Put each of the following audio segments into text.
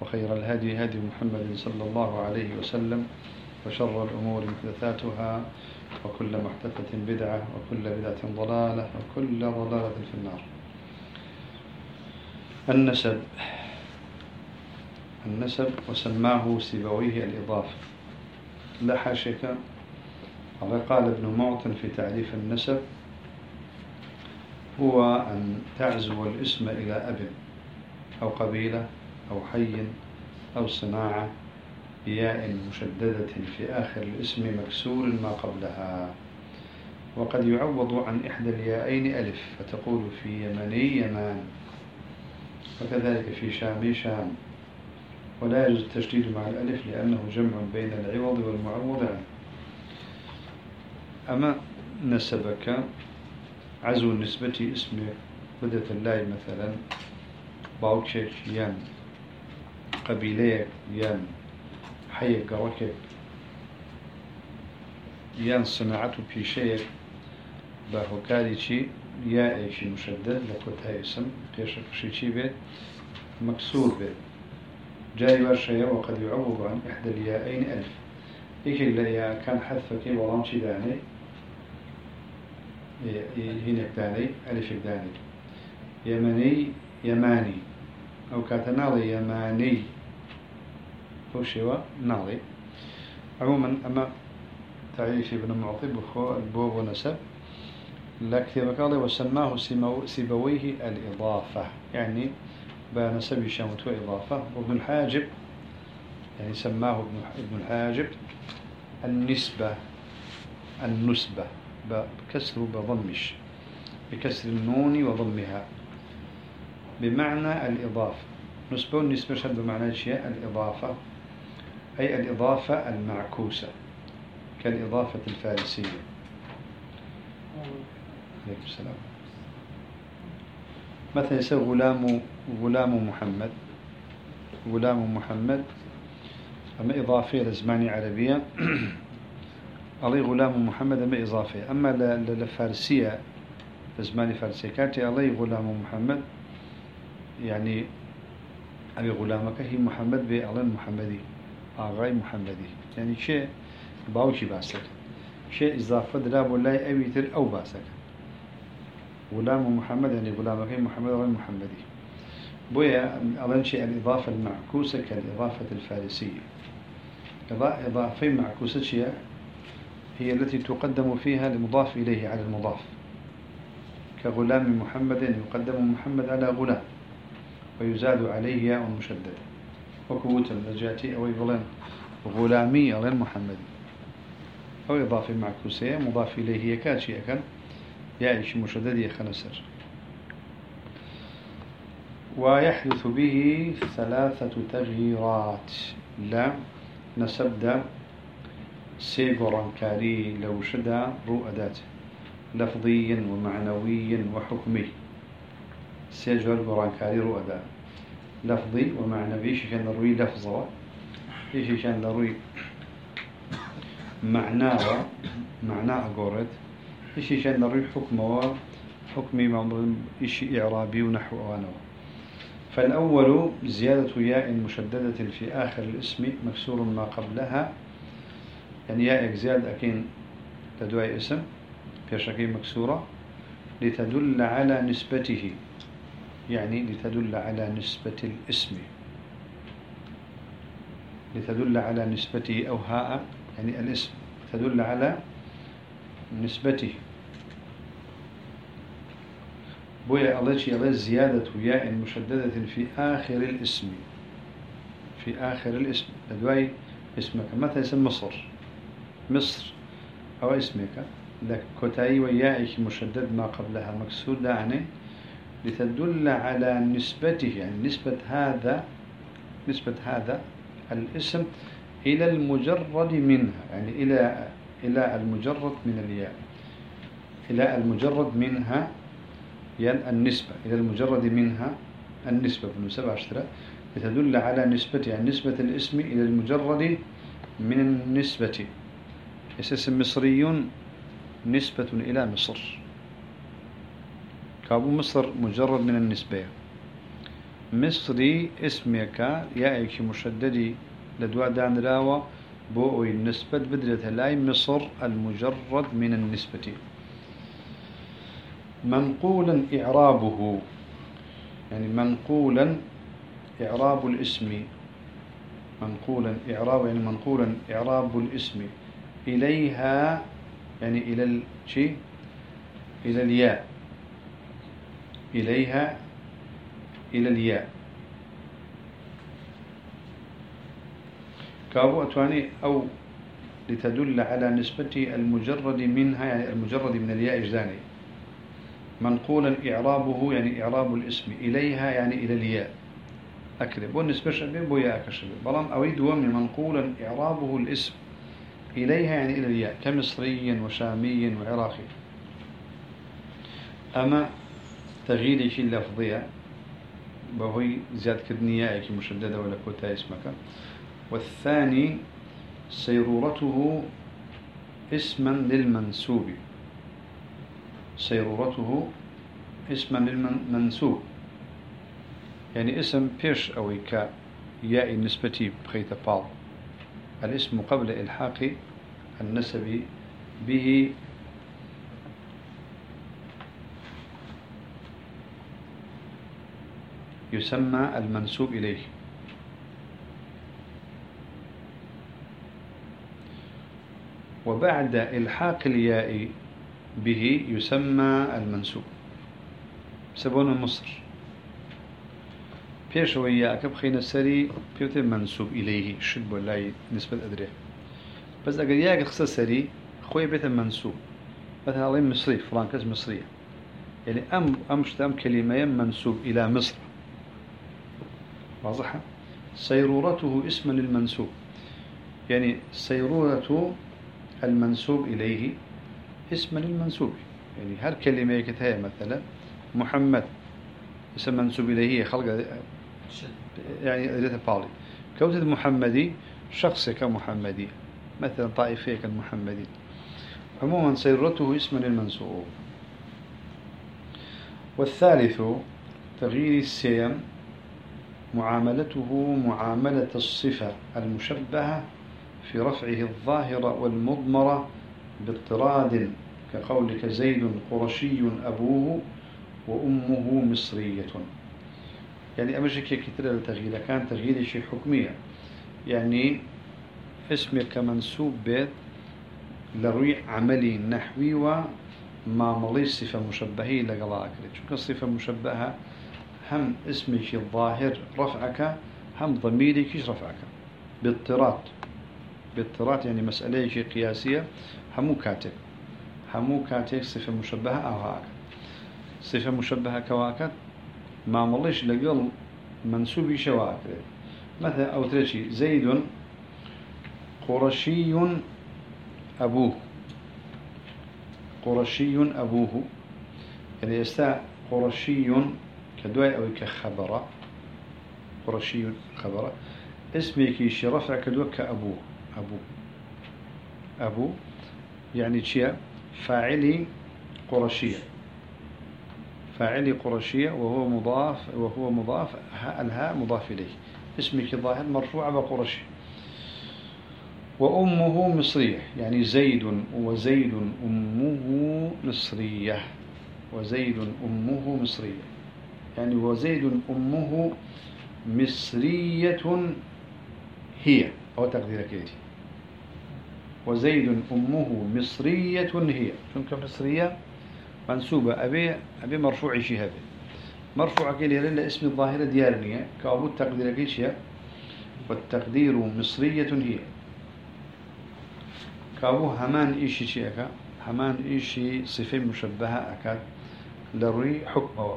وخير الهدي هدي محمد صلى الله عليه وسلم وشر الأمور محدثاتها وكل محدثة بدعة وكل بدعة ضلالة وكل ضلالة في النار. النسب. النسب وسماه سيبويه الإضافة. لا حاشك قال ابن معطن في تعريف النسب هو أن تعزو الاسم إلى أب أو قبيلة أو حي أو صناعة بياء مشددة في آخر الاسم مكسور ما قبلها. وقد يعوض عن إحدى الياءين ألف فتقول في يمني يمان. وكذلك في شامي شام. ولا يجوز التشديد مع الألف لأنه جمع بين العوض والمعوض عنه. أما نسبك عزو النسبة اسم بدة الله مثلا باوكشيك يان. قبيلة يان حي قوكك يان صناعته بيشيك باهوكاري شي يا ايشي مشدد لكوتها اسم بيشك شي شي بيت مكسور بيت جاي ورشية وقد يعوض عن إحدى الياءين ألف. إيش اللي كان حذفك ورام شي داني؟ هنا داني ألف داني. يمني يماني. أو كاتنالي يماني هو شيوا نالي عموما أما تعريف ابن معطي بخو البوب ونسب لكن قال وسماه سيبويه الإضافة يعني بنسب شامت وإضافة وابن الحاجب يعني سماه ابن الحاجب النسبة النسبة. بكسر بضمش بكسر النون وضمها بمعنى الإضافة. نسبة والنسبة شد بمعنى شيء الإضافة. أي الإضافة المعكوسة كالإضافة الفارسية. عليكم السلام. مثلا يسوي غلام غلام محمد. غلام محمد. أما إضافية لزماني عربية علي غلام محمد أما إضافية. أما للفارسية لزماني فارسية كانت علي غلام محمد. يعني أبي غلامك هي محمد بأعلان محمدي آغاي محمدي. يعني شيء باوشي باسك شيء إضافة دراب ولا أبيتر أو باسك. غلام محمد يعني غلامك محمد أعلان محمدي. بويا أعلان شيء الإضافة المعكوسة كالإضافة الفارسية. إضافة معكوسة شيء هي التي تقدم فيها المضاف إليه على المضاف. كغلام محمد يقدم محمد على غلام. ويزاد عليه ياء مشددة وكوت النجاتي أو يظلن غلامي غير محمدي أو إضافة معكوسية مضاف إليه يكاشي أكن يعيش مشدد يخنسر ويحدث به ثلاثة تغييرات. لا نسبد سيغوران كاري لو شدا رؤدات. لفظي ومعنوي وحكمي. سيجور برانكاري رؤدا. لفظي ومعنوي كان نروي لفظة. إيش كان نروي؟ معناه معناه قرد إيش كان نروي؟ حكمه حكمي إيش إعرابي ونحو أوانه فالأول زيادة ياء مشددة في آخر الاسم مكسور ما قبلها. يعني ياء زيادة أكين تدوي اسم في شكل مكسورة. لتدل على نسبته. يعني لتدل على نسبة الاسم. لتدل على نسبته أو هاء يعني الاسم. تدل على نسبته. بويا الله الله زيادة ياء مشددة في آخر الاسم. في آخر الاسم. أدواي اسمك. مثلا اسم مصر؟ مصر. أو اسمك. لك كتاي ويائك مشدد ما قبلها مكسور يعني لتدل على نسبته يعني نسبة هذا نسبة هذا الاسم إلى المجرد منها يعني إلى إلى المجرد من الياء إلى المجرد منها يعني النسبة إلى المجرد منها النسبة بالنسبة عشرة لتدل على نسبة يعني نسبة الاسم إلى المجرد من النسبة. اسم مصري نسبة إلى مصر. كابو مصر مجرد من النسبة. مصري اسمك يائك مشددي لدواء دان راوة بوئي النسبة بدلة لاي مصر المجرد من النسبة. منقولا إعرابه يعني منقولا إعراب الاسم. منقولا إعراب يعني منقولا إعراب الاسم. إليها يعني إلى الشيء إلى الياء. إليها إلى الياء. كابو أتواني أو لتدل على نسبة المجرد منها يعني المجرد من الياء إجزاني منقولا إعرابه يعني إعراب الاسم. إليها يعني إلى الياء. أكذب. والنسبة شبه بويا كشبه بلام أريد ومن منقولا إعرابه الاسم. إليها يعني إلى الياء. كمصري وشامي وعراقي أما لفظية بهوي زيادة كدنيائك مشددة ولا كوتا اسمك والثاني سيرورته اسما للمنسوب. سيرورته اسما للمنسوب. يعني اسم بيش أو ك ياء النسبة بخيت بال الاسم قبل إلحاق النسب به يسمى المنسوب إليه. وبعد إلحاق الياء به يسمى المنسوب. سبون مصر. بيشوي ياك بخين السري بيوت منسوب إليه شد ولا نسبة أدريه بس أقل ياك خصة سري خوي بيت منسوب. مثلا مصري فلان كز مصرية يعني أم أمشت أم كلمة منسوب إلى مصر. واضحة سيرورته اسما للمنسوب يعني سيرورة المنسوب إليه اسما للمنسوب يعني هر كلمة كتاية مثلا محمد اسم منسوب إليه خلق يعني أدريت بالي كوتة محمدي شخص كمحمدي مثلا طائفية كالمحمدي عموما سيرته اسما للمنسوب والثالث تغيير السيم. معاملته معاملة الصفة المشبهة في رفعه الظاهر والمضمرة باضطراد كقولك زيد قرشي أبوه وأمه مصرية. يعني أمشك كتير التغيير كان تغيير شيء حكمية يعني اسمك منسوب بيت لروي عملي نحوي وما ملي صفة مشبهة لقلا أكري. شو الصفة مشبهة؟ هم اسمك الظاهر رفعك هم ضميرك رفعك؟ باضطراد. باضطراد يعني مسألة قياسية. همو كاتب. همو كاتب صفة مشبهة أو هاك صفة مشبهة كواكت ما مليش لقل منسوب شواك مثلا أو ترشي زيد قرشي أبوه. قرشي أبوه. يعني يستاء قرشي كدواء أو كخبر قرشي خبر اسمك شرفع كدواء كأبوه أبو. أبو يعني شيء فاعلي قرشية فاعلي قرشية وهو مضاف وهو مضاف الهاء مضاف إليه. اسمك الظاهر مرفوع بقرشي. وأمه مصرية يعني زيد وزيد أمه مصرية. وزيد أمه مصرية. يعني وزيد أمه مصرية هي أو تقديرك يدي وزيد أمه مصرية هي. شنك مصرية؟ منسوبة. أبي أبي مرفوع شيء هذا. مرفوع كلي للا اسم الظاهرة ديارنية كأبو التقدير كيشيا والتقدير مصرية هي. كأبو همان إيشي شيئك همان إيشي صفة مشبهة أكاد لروي حكمه.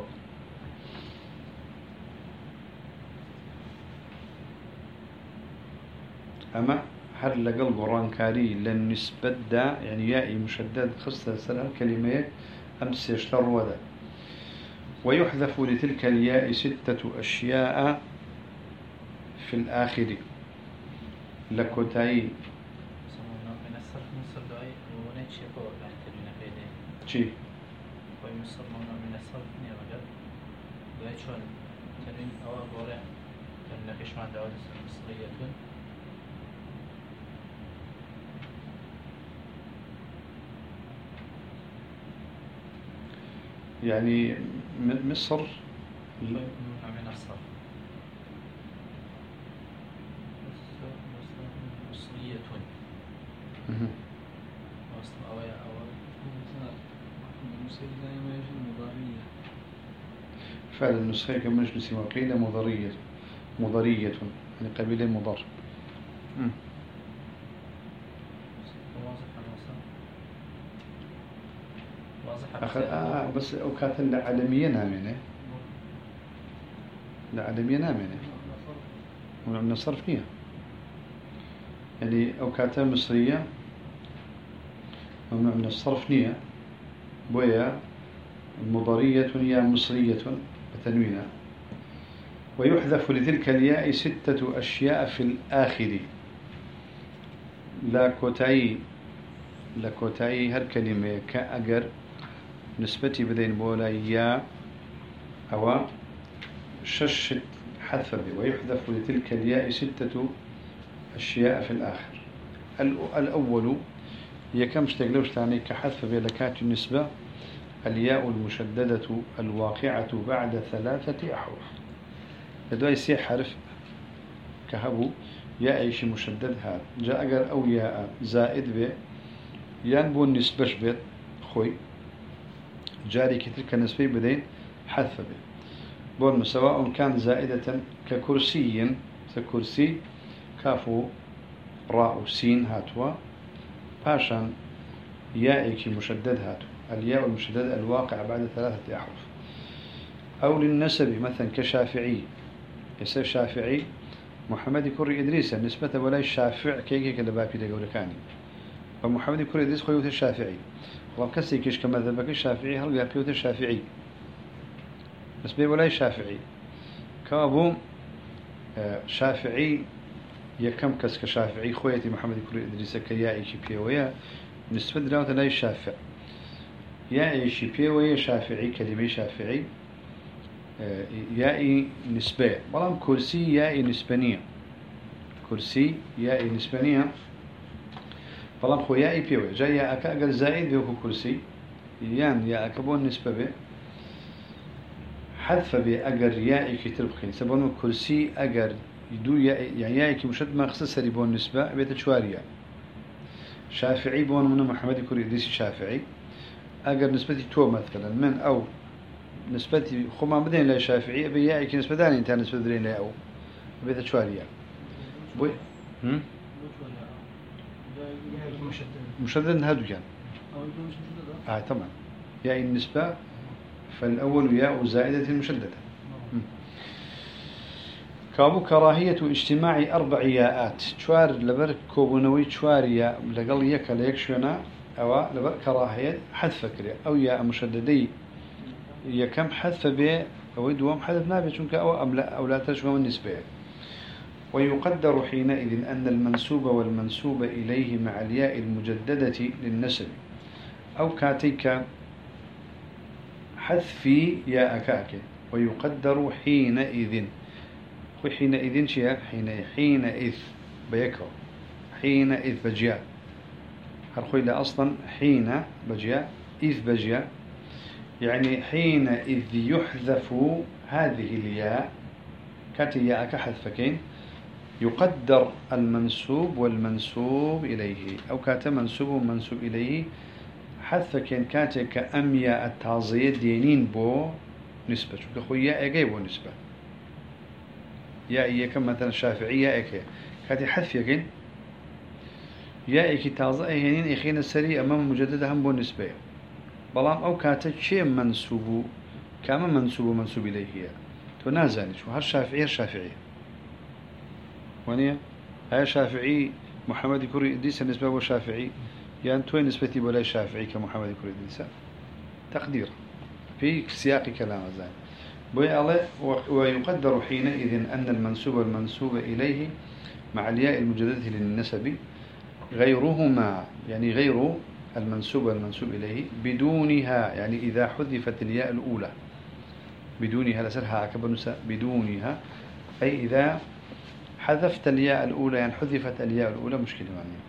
أما هل لقل قران كاري لن نسبة دا يعني يائي مشدد خصة سنة كلمة أمس يشتر ودا. ويحذف لتلك الياء ستة أشياء في الآخر. لكوتاي. چی؟ خۆی مسلمانە منە سەڵ نییە بەگەر دوای چۆن تەنوین ئەوە گۆرە يعني مصر. فعل النسخة كمجلس وقيل مضرية مضرية يعني قبيلة مضر أخذ آه بس أو كاتل عالمية نامنة عالمية نامنة ومن الصرف نية يعني أو كاتل مصرية ومن الصرف نية بويا مضرية يا مصرية بتنوينها. ويحذف لتلك الياء ستة أشياء في الآخر. لا كوتاي لا كوتاي هر كلمة كأجر. نسبتي بدين بولا يا أو شش حذف به ويحذف لتلك الياء ستة أشياء في الآخر. الأول هي كم اشتغلوش تاني كحذف بلكات النسبة الياء المشددة الواقعة بعد ثلاثة أحرف. لدواي سي حرف كهبو يا إيش مشدد هذا جاء أجر أو ياء زائد به يان بون نسبش بيت خوي. جاري كتير كنسبي بدين حذف به. بون سواء كان زائدة ككرسي ككرسي كافو راء سين هاتوا باشا يائك مشدد هاتوا الياء المشددة الواقع بعد ثلاثة أحرف. أو للنسب مثلا كشافعي. يسير شافعي. محمد كوري إدريس نسبة ولا الشافع كي كي بابي دقول كاني. فمحمد كوري إدريس خويوت الشافعي والله كسي كيش كما ذبك الشافعي هل كيوت الشافعي؟ نسبة ولا الشافعي كابو آه، شافعي يكم كس كشافعي خويتي محمد كوري إدريس كيائي كي بيويا نسبة دراوة لا الشافع يا شبيه ويا شافعي كلمة شافعي آه، يائي نسبة. بلام كرسي يائي نسبانية كرسي يائي نسبانية بلام خو يائي بيوي جاي يا أكا أقل زائد بيوكو كرسي يان يا أكبون نسبة به حذف به أجر يائي كتير بخين سبونه كرسي أجر يدو يائي يعني يائي كمشد ما خصص ريبون نسبة بيت شواريا شافعي بون من محمد كوري ديسي شافعي اگر نسبتي تو مثلا من أو نسبتي خما بدين لا شافعي ابي ياك نسبة ثانية انت نسبة درين لا أو بيت شواريا بوي هم مشدد هادو كان آه طبعا يا النسبة فالأول ياء زائدة مشددة. كابو كراهية اجتماع أربع ياءات. شوار لبر كوبونوي شوار يا لقل يك ليكشونا أو لبر كراهية حذف فكرة أو يا مشددي يا كم حذف به أو دوام حذف نابي شنك أو أم لا أو لا تشوى النسبة ويقدر حينئذ أن المنسوب والمنسوب إليه مع الياء المجددة للنسب. أو كاتيك حذف يا أكاك ويقدر حينئذ. وحينئذ شيء؟ حين حينئذ بيكو. حينئذ بجياء. هرخوي لا أصلا؟ حين بجياء. إذ بجياء. يعني حين إذ يحذف هذه الياء. كاتي ياء كحذفكين يقدر المنسوب والمنسوب إليه. أو كات منسوب ومنسوب إليه حذفكين كاتي كأمياء التعزية دينين بو نسبة. شو كخويا أجي بو نسبة. يا إياك مثلا الشافعية إيك كاتي حذف يكين يا إيك تازة هنين إخينا السري أمام مجددة هم بو نسبة. بلام أو كاتا شيء منسوب كما منسوب منسوب إليه. نازاني شو هالشافعية الشافعية ونيا هاي شافعي محمد كوري إدريس نسبة وشافعي يعني توين نسبتي ولا شافعي كمحمد كوري إدريس. تقدير. في سياق كلام زين. بوي الله ويقدر حينئذ أن المنسوب المنسوب إليه مع الياء المجددة للنسب غيرهما. يعني غير المنسوب المنسوب إليه بدونها. يعني إذا حذفت الياء الأولى بدونها لسرها أكبر بدونها. أي إذا حذفت الياء الأولى يعني حذفت الياء الأولى مشكلة معنية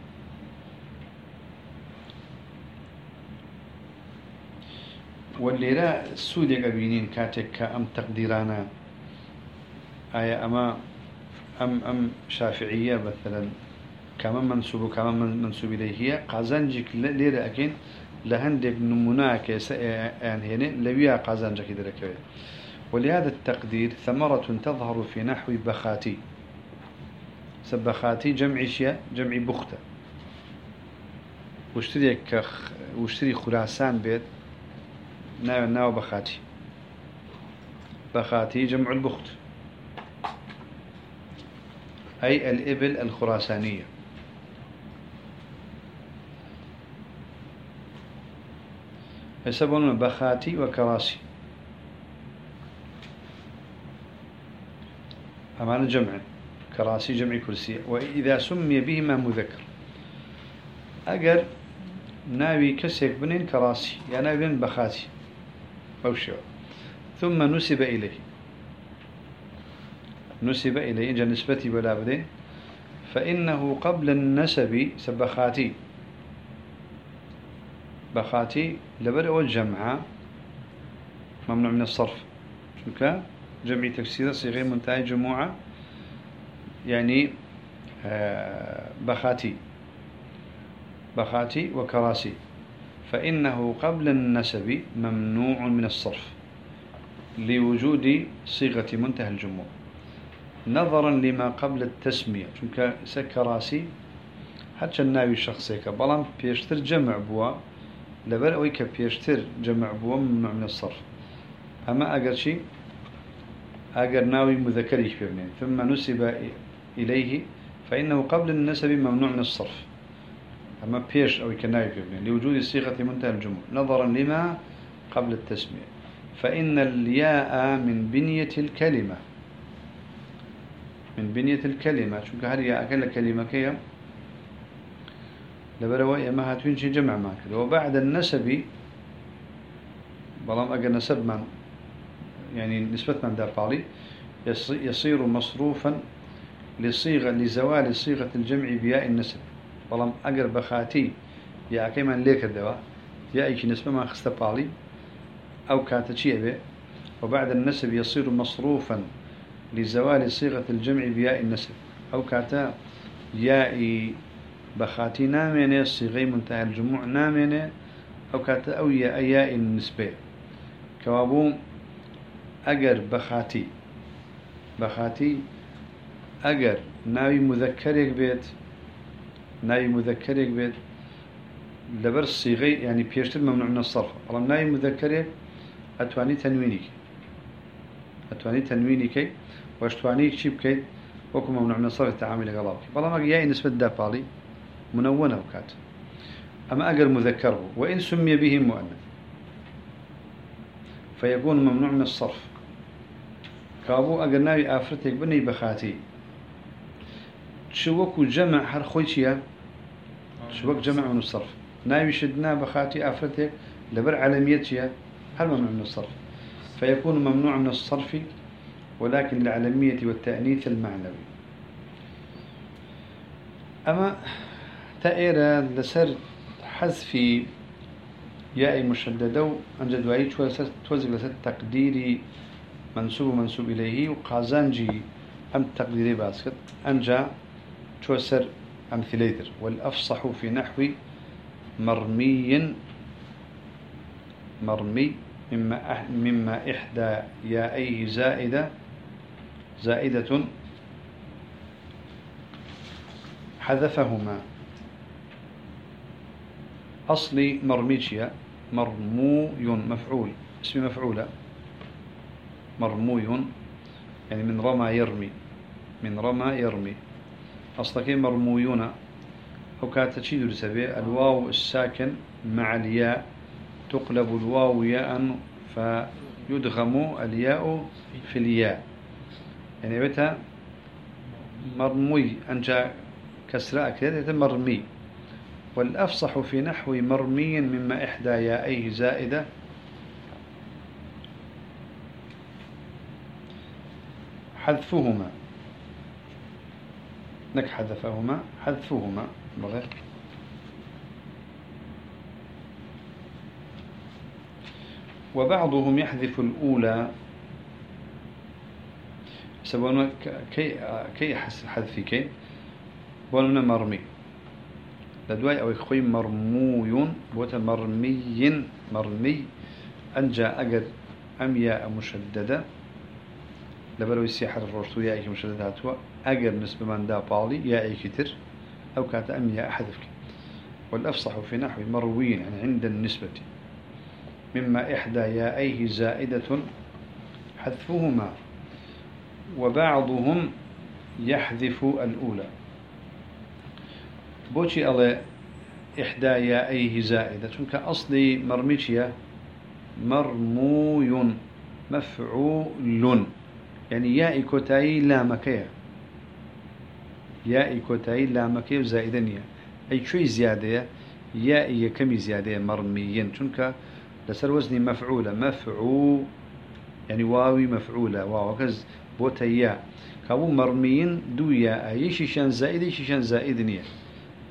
واللي لا السود يقبينين كاتك كأم تقديرانا. آية أما أم أم شافعية مثلا كمان منسوب كمان منسوب إليه. هي قازنجك ليرة أكين لهندك نموناك يعني هنا لويا قازنجك دركوي ولهذا التقدير ثمرة تظهر في نحو بخاتي. سبخاتي جمع شيء جمع بختة واشتري كخ واشتري خراسان بيت ناو ناو بخاتي بخاتي جمع البخت. أي الإبل الخراسانية يسمون بخاتي وكراسي أمان جمع كراسي جمع كرسي. وإذا سمي بهما مذكر. أجر ناوي كسيك بنين كراسي يعني بنين بخاتي. أو ثم نسب إليه. نسب إليه إن نسبتي بلا بدين فإنه قبل النسب سبخاتي. بخاتي لبرء الجمع ممنوع من الصرف. شو جمع تكسير صيغة منتهى جموعة. يعني آه، بخاتي بخاتي وكراسي. فإنه قبل النسب ممنوع من الصرف لوجود صيغة منتهى الجموع. نظرا لما قبل التسمية. چونك سكراسي حتى الناوي الشخصي بلان بيشتر جمع بوا لبر اوي كبيشتر جمع بوا ممنوع من الصرف. اما اگر شي اگر ناوي مذكر يشبهني ثم نسب إليه فإنه قبل النسب ممنوع من الصرف. أما بيش أو كناوي بيبني لوجود صيغة منتهى الجمع نظرا لما قبل التسمية. فإن الياء من بنية الكلمة. من بنية الكلمة. شو هل أكل كلمة كيا لبروا ما هاتوين شي جمع معك. وبعد النسب بلام أجر نسب من يعني نسبة من دافعلي يصير مصروفا لصيغة لزوال صيغة الجمع بياء النسب. بلام أجر بخاتي يا كيما ليك الدواء يا أيش نسبة ما خستبالي أو كاتشي به وبعد النسب يصير مصروفا لزوال صيغة الجمع بياء النسب. أو كاتا ياء بخاتي نامينة صيغي منتهى الجموع نامينة أو كاتا أو ياء ياء النسبة كوابو أجر بخاتي بخاتي أجر ناوي مذكرك بيت ناوي مذكرك بيت لبر الصيغي يعني بيشتر ممنوع من الصرف. والله ناوي مذكرك أتواني تنوينك أتواني تنوينك واشتواني شي بكيت وكم ممنوع من صرف التعامل غلاوي والله ما جاي نسبة دابالي منونة وكات أما أجر مذكره وإن سمي به مؤنث. فيكون ممنوع من الصرف. كابو أجر ناوي آفرتك بني بخاتي شوك جمع هر خويتيا شوك جمع من الصرف ناوي شدنا بخاتي آفرتك لبر علميتيا هل ممنوع من الصرف فيكون ممنوع من الصرف ولكن العلمية والتأنيث المعنوي أما تأيرا لسر حذف ياء مشددة أنجد وعي توزق لسر تقديري منسوب منسوب إليه وقازانجي أم تقديري باسكت أنجا توسر أمثليتر والأفصح في نحو مرمي مرمي مما مما إحدى يائيه زائدة زائدة حذفهما. أصلي مرميشيا مرموي مفعول اسم مفعولة مرموي يعني من رمى يرمي من رمى يرمي. أصلك مرمويون أو كانت تشيد لسبب الواو الساكن مع الياء. تقلب الواو ياء فيدغم الياء في الياء. يعني بيتها مرمي أنجا كسراء كده مرمي. والأفصح في نحو مرمي مما إحدى يائيه زائدة. حذفهما. نك حذفهما حذفهما بغير. وبعضهم يحذف الأولى. سبونا كي كي حذف كي؟ بولنا مرمي. لدواي أو خوي مرموي بوتا مرمي مرمي. أنجا أجر أمياء مشددة. لبرو السياحة الرشتو يا مشددات هو أجر نسبة من دا بالي يا إيك تر أو كانت أمياء أحذفك والأفصح في نحو مروي يعني عند النسبة. مما إحدى يائيه زائدة حذفهما. وبعضهم يحذف الأولى. بوشي الله إحدى يائيه زائدة. چونك أصلي مرميشيا مرموي مفعول يعني ياء كوتاي لامكية ياء كوتاي لامكية زائدنية. أي شوي زيادة ياء كمي زيادة مرميين. چونك لسر وزني مفعولة. مفعول يعني واوي مفعولة. واو كز بوتا ياء كابو مرميين دو يشيشان زائد يشيشان زائد نية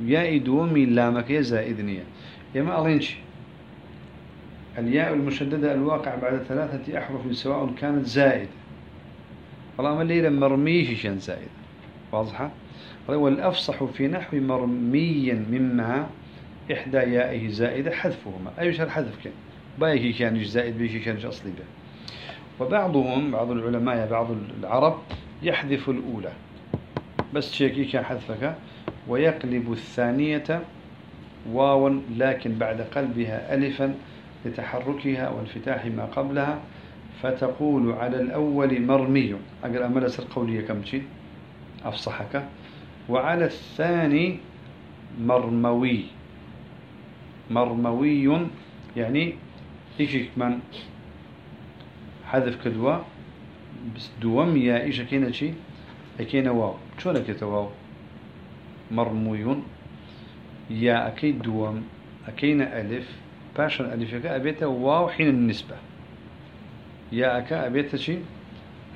ياء دومي لامك زائد نية يما ألينش. الياء المشددة الواقع بعد ثلاثة أحرف سواء كانت زائدة. والله الليلة مرمي شيشان زائد واضحة؟ والأفصح في نحو مرمي مما إحدى يائه زائدة حذفهما. أي شر حذف كان؟ بايكي كان زائد بيشي كان أصلي به. وبعضهم بعض العلماء بعض العرب يحذف الأولى. بس شيكي كان حذفك؟ ويقلب الثانية واو لكن بعد قلبها ألفا لتحركها وانفتاح ما قبلها فتقول على الأول مرمي. أقل أمل سر قولية كم شيء؟ أفصحك. وعلى الثاني مرموي. مرموي يعني إيش كمان حذف كدوا بس دوم يا إيش كينا شيء أكينا واو. شو لك واو؟ مرموي. يا أكيد دوم أكينا ألف. باشا ألف أبيت واو حين النسبة. يا أكا أبيت شيء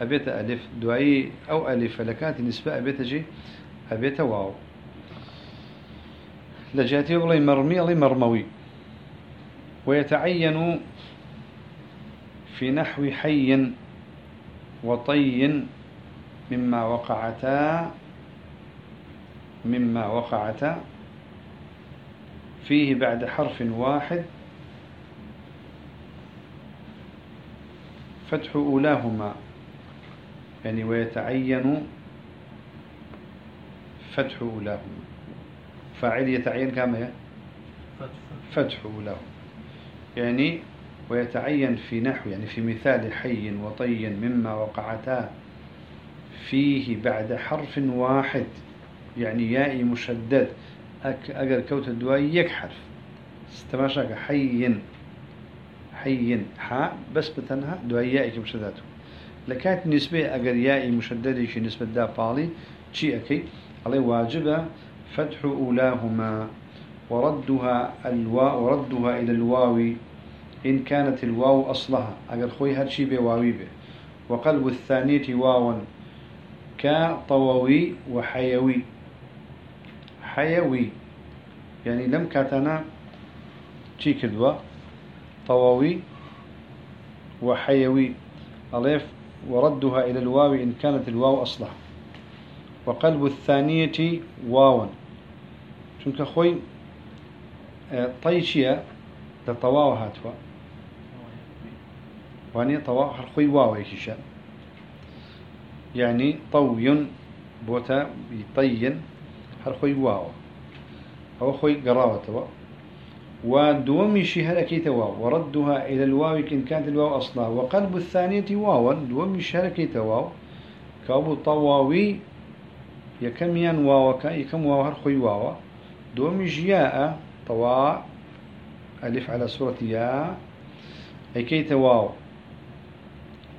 أبيت ألف. دعي أو ألف. لكانت النسبة أبيت شيء أبيت واو. لجاتي والله مرمي الله مرموي. ويتعين في نحو حي وطي مما وقعتا مما وقعتا. فيه بعد حرف واحد. فتح أولاهما. يعني ويتعين فتح أولاهما فاعل يتعين كما فتح. أولاهما يعني ويتعين في نحو يعني في مثال حي وطي مما وقعتا فيه بعد حرف واحد. يعني ياء مشدد. أجر كوت الدواء يك حرف. استماشاك. حي حي حاء بس بتنها دواء ياء مشددته لكانت نسبة أجر ياء مشدد شي نسبة دا بالي. شيء أكي عليه واجبة فتح أولاهما وردها الواو وردها إلى الواو إن كانت الواو أصلها. أجر خوي هرشي بواوي به وقلب الثانية واوا كطووي وحيوي. حيوي يعني لم كاتنا شي كدوا طووي وحيوي. أليف وردها إلى الواو إن كانت الواو أصلها. وقلب الثانية واوا شنك خوي طيشيا لطواو هاتوا واني طواو هرخوي واو يكشان يعني طوي بوتا يطين هرخوي واو أو خوي قراوة ودومي شهركي توا وردها إلى الواو إن كانت الواو أصلها وقلب الثانية واوا دومي شهركي توا كابو طواوي يكم ين واو كا يكم واو هرخوي واو دوم ياء طواء ألف على صورة ياء أي كيت واو.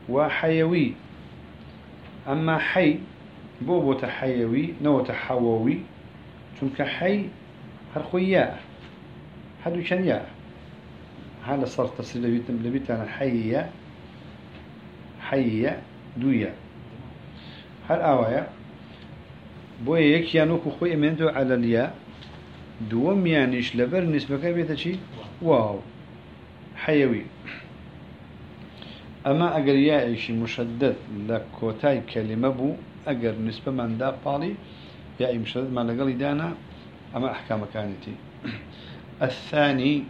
وحيوي أما حي بوبو تحيوي نو تحووي چونك حي هرخويا حدو كان يا هذا صار تصير لبيتم لبيت حي حي دويا هل آوايا بوي يك يانوكو خوي امنتو على الياء دوم يانيش لبر نسبة كيف شي واو حيوي أما أجر يعيش مشدد لكوتاي كلمة بو أجر نسبة من دا بالي يا مشدد ما لقلي دانا أما أحكام كانتي الثاني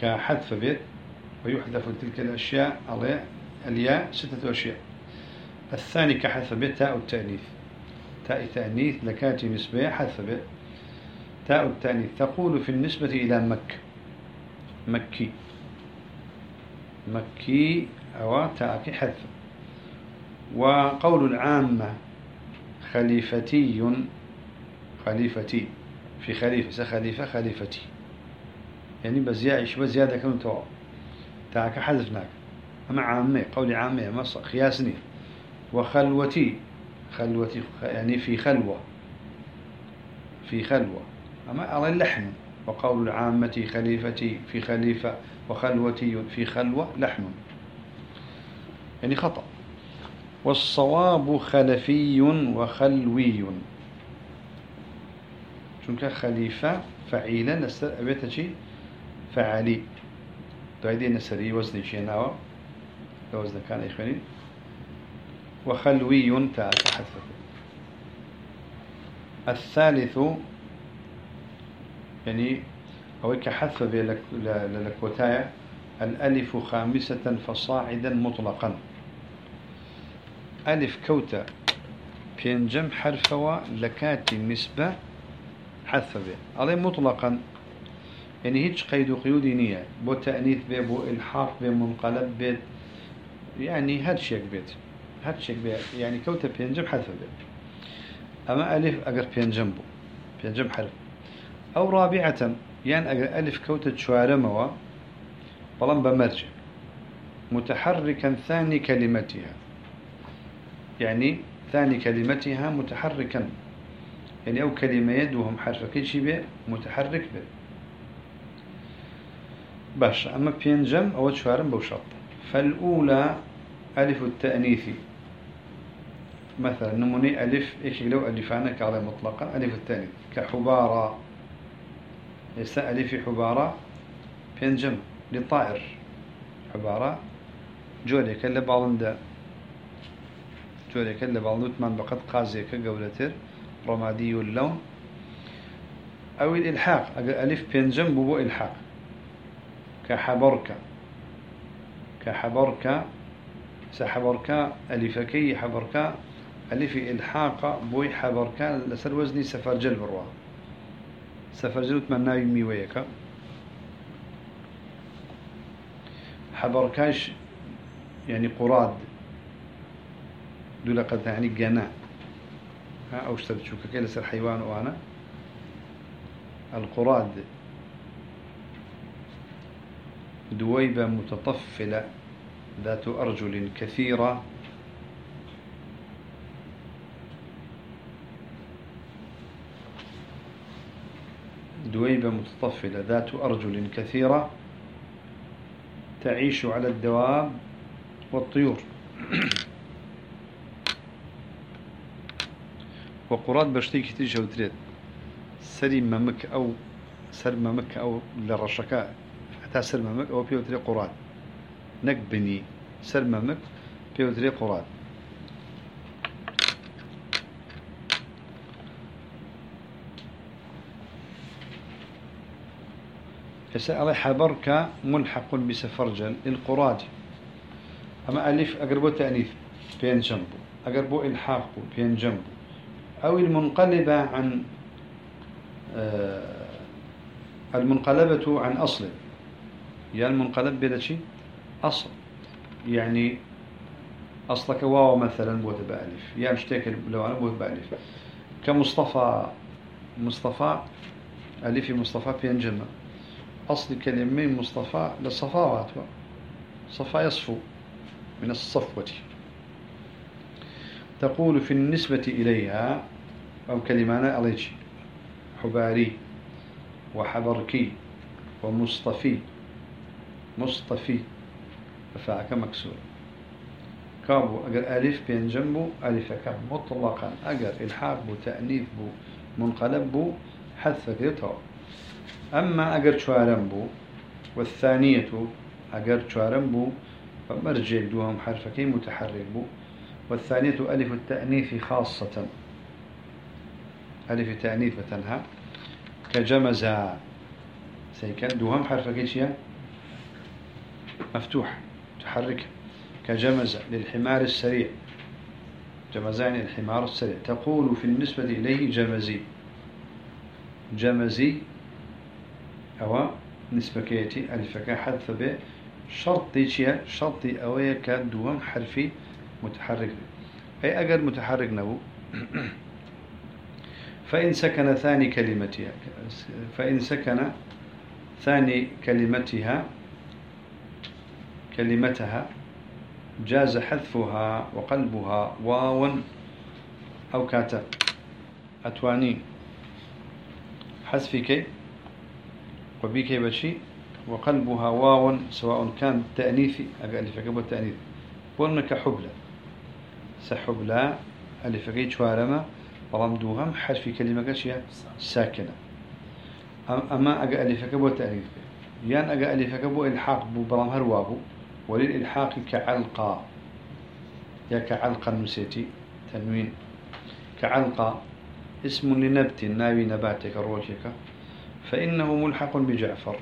كحذف بيت ويحذف تلك الأشياء على الياء ستة أشياء الثاني كحذف بيت تاء التأنيث تاء تأنيث لكاتي نسبة حذف بيت تاء التأنيث. تقول في النسبة إلى مكة مكي. مكي أو تاء حذف. وقول العامة خليفتي. خليفتي. في خليفة سخليفة خليفتي. يعني بزيادة بزيادة كم تو تاك حذفناك أما عامة قولي عامة مصر خياسني وخلوتي. خلوتي يعني في خلوة. في خلوة. أما على اللحن وقول العامة خليفتي في خليفة وخلوتي في خلوة لحن يعني خطأ. والصواب خلفي وخلوي. چونك خليفة فعيلا نستر أبيت شيء فعلي دعيدي نسري وزن شيء ناوى وزن كان إخواني وخلوي تحذف الثالث يعني أو كحذف للكوتايا الألف خامسة فصاعدا مطلقا. ألف كوتا بينجم حرفوا لكاتي نسبة حذف به. عليه مطلقا. يعني هيج قيد قيود نية. بو تأنيث به بو إلحاق به منقلب به يعني هاد شيك بيت. شيك بيت يعني كوتا بينجم حذف به أما ألف أقر بينجم بو بينجم حرف أو رابعة يعني أقر ألف كوتا شوارموا بلان بمرجع متحركا ثاني كلمتها يعني ثاني كلمتها متحركا يعني أو كلمة يدوهم حرف شيء به متحرك به باش أما بينجم أو شوارم بوشط فالأولى ألف التأنيث مثلا نموني ألف إيش لو ألفانا كعلى مطلقا. ألف التأنيث كحبارة. يسا ألف حبارة بينجم للطائر حبارة. جولي كلا بعض جولي كلا بعض من بقد قازي كقولتر رمادي اللون. أو الإلحاق. ألف بينجم بو إلحاق. كحبرك. كحبرك. سحبرك. ألفكي حبرك. ألف إلحاق بوي حبرك لسر وزني سفرجل بروا. سفرجل يمي ويك. حبركاش يعني قراد. دول قد يعني جناء أو اشترت شوكا كي لسر حيوان وأنا. القراد. دويبة متطفلة ذات أرجل كثيرة. دويبة متطفلة ذات أرجل كثيرة تعيش على الدواب والطيور. وقرات بشتيك تيجي وتريد. سري ممك أو سر ممك أو للرشكاء حتى سر ممك أو بيوتري قرات. نك بني سر ممك بيوتري قرات. يسأل حبرك ملحق بسفرجل القراد أما ألف أقربو تأنيث بين جنبه أقربو إلحاق بين جنبه أو المنقلبة عن آه، المنقلبة عن أصل. يا المنقلب بلا شيء أصل. يعني أصلك واو مثلا بوت بألف. يا مشتاك لو أنا بوت بألف. كمصطفى مصطفى ألف مصطفى بينجمة أصل كلمة مصطفى للصفاوات صفا يصفو من الصفوة. تقول في النسبة إليها أو كلمانا عليك. حباري وحبركي ومصطفي. مصطفي. فاعك مكسور. كابو أجر ألف بين جنبه ألف كاب مطلقا. أجر إلحاق بو تأنيث بو منقلب بو حذف كده أما أجر شوارم بو والثانية أجر شوارم بو فمرجع دوهم حرفكين متحرك بو. والثانية ألف التأنيث خاصة. ألف التأنيث بتنها. كجمزا سيكون دوهم حرفكين مفتوح تحرك. كجمز للحمار السريع. جمزان الحمار السريع. تقول في النسبة إليه جمزي. جمزي أو نسبة كيتي ألفك حذف به شرطي شيء شرطي أويا كان دوام حرفي متحرك. أي أقل متحرك نبو. فإن سكن ثاني كلمتها فإن سكن ثاني كلمتها كلمتها جاز حذفها وقلبها واوا أو كاتب أتواني. حذفك وبيك بشي وقلبها واو سواء كان تأنيثي ألفك أبو التأنيث. بولنك حبلة. سحبلة ألفك شوارما بلام حرف كلمة شيء ساكنة. أما أجا ألفك أبو التأنيث. يان أجا ألفك أبو إلحاق بو بلام هروابو وللإلحاق كعلقة يا كعلقة نسيتي تنوين. كعلقة اسم لنبت ناوي نباتك روشك فإنه ملحق بجعفر.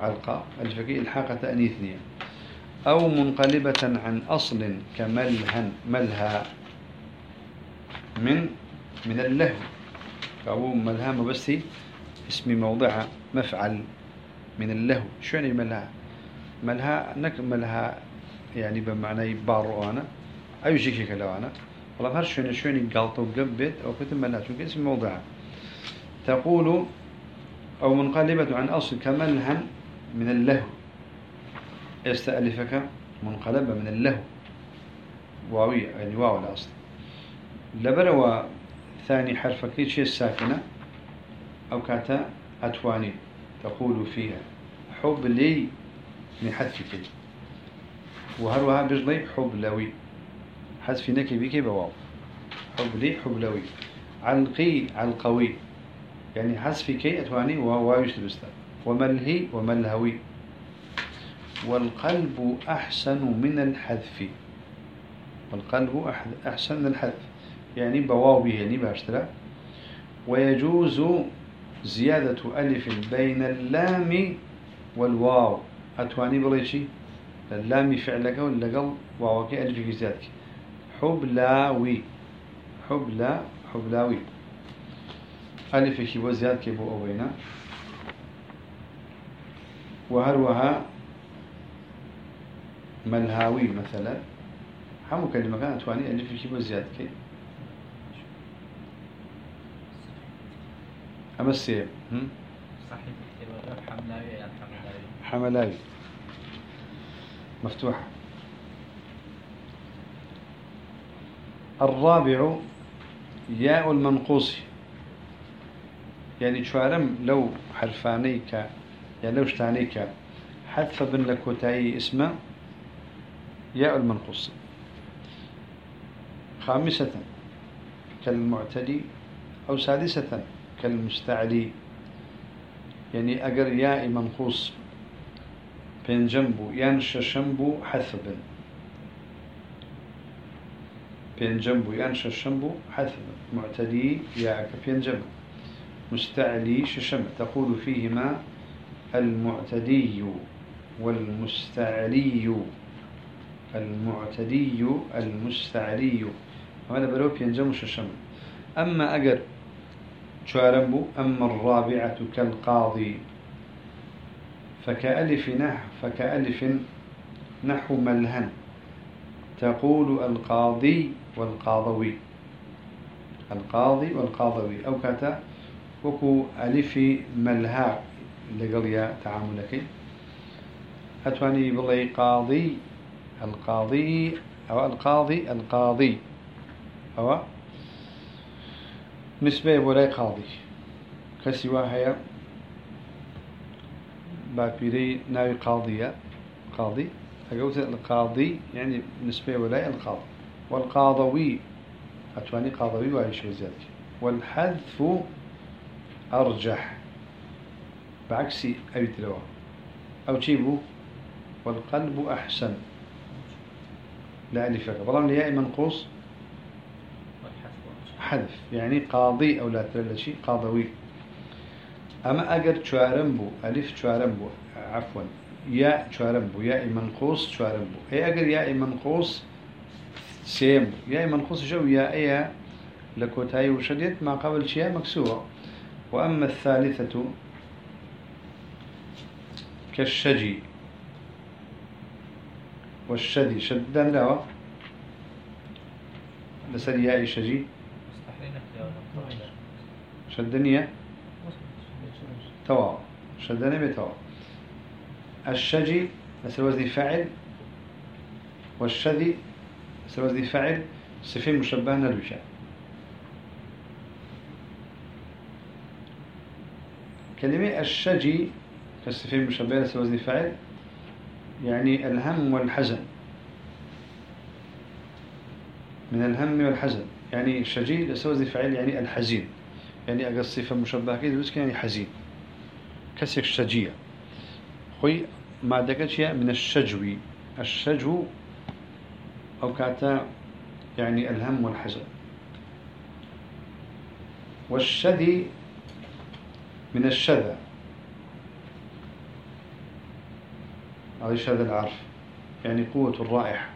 علقة. الفقي الحاق تأنيثنيا أو منقلبة عن أصل كملها ملها من من اللهو. أو ملها مبسي اسم موضع مفعل من اللهو. شو يعني ملها؟ ملها نك ملها يعني بمعنى بارو أنا. أي شيء كلا أنا. والله هر شوني شوني قلطو قبت أو كتب ملها شو اسم موضعها تقول أو منقلبة عن أصل كملها من اللهو. يستألفك منقلبة من اللهو. واوية يعني واو الأصل. لبروا ثاني حرف كيش الساكنة. أو كاتا أتواني تقول فيها. حب لي من حذف كي. وهروها بجلي حبلوي حذف نكي بكي بواو. حبلي حبلوي علقي علقوي. يعني حذف كي أتواني وواو يشتبستا وملهي وملهوي والقلب أحسن من الحذف. والقلب أحسن من الحذف. يعني بواو به يعني باشترى ويجوز زيادة ألف بين اللام والواو. أتواني بليشي اللام فعلك ولا قل واوكي ألف جزاتك حبلاوي. حبلا حبلاوي. ألف كي وزيادك بو أوينا. وهروها ملهاوي مثلا. هم كلمة كانت أتواني ألف كي. وزيادك أما السيب صحيح حملاوي حملاوي. مفتوحة الرابع ياء المنقوص. يعني شوارم لو حرفانيك يعني لو اشتانيك حذف بن لكوتاي اسمه ياء المنقوص خامسة كالمعتدي أو سادسة كالمستعلي يعني أجر ياء منقوص بين جنبو يان ششنبو حثب بين جنبو يان ششنبو حثب معتدي يا بين جنب مستعلي ششم تقول فيهما المعتدي والمستعلي المعتدي المستعلي. هذا بلو بين جنب ششم. أما أجر شاربو أما الرابعة كالقاضي. فكألف نحو فكألف نحو ملهن. تقول القاضي والقاضوي. القاضي والقاضوي. أو كتا وكو ألفي ملها لقليا تعاملك. أتواني بالله قاضي القاضي أو القاضي القاضي. أو نسبة ولا قاضي. كسوا هي بابيري ناوي قاضية قاضي. أقول القاضي يعني نسبة ولا القاضي. والقاضوي أتواني قاضوي وعيش وزيادك والحذف أرجح بعكس أبي تلوى. أو تشيبو والقلب أحسن. لا ألف بلام لياء منقوص؟ حذف. يعني قاضي أو لا تلا شيء قاضوي. أما أجر شوارمبو ألف شوارمبو عفوا. ياء شوارمبو ياء منقوص شوارمبو هي أجر ياء منقوص؟ سيم ياء منقوص شو؟ ياء يا لكوتاي وشديد ما قبل شيء مكسورة وأما الثالثة كالشجي. والشدي شدان لا لسر ياء شجي شدنية توا. شدني بتوا. الشجي مثل وزن فاعل. والشدي مثل وزن فاعل. صفين مشبه نلوشا كلمة الشجي كالصفين مشبه مثل وزن فاعل يعني الهم والحزن. من الهم والحزن يعني الشجي لسوزن فاعل يعني الحزين. يعني أقل صفة مشبهة كده بس يعني حزين. كسر الشجية خوي ما دكتش من الشجوي. الشجو أو كاتا يعني الهم والحزن. والشذي من الشذا. هذا العرف يعني قوة الرائحة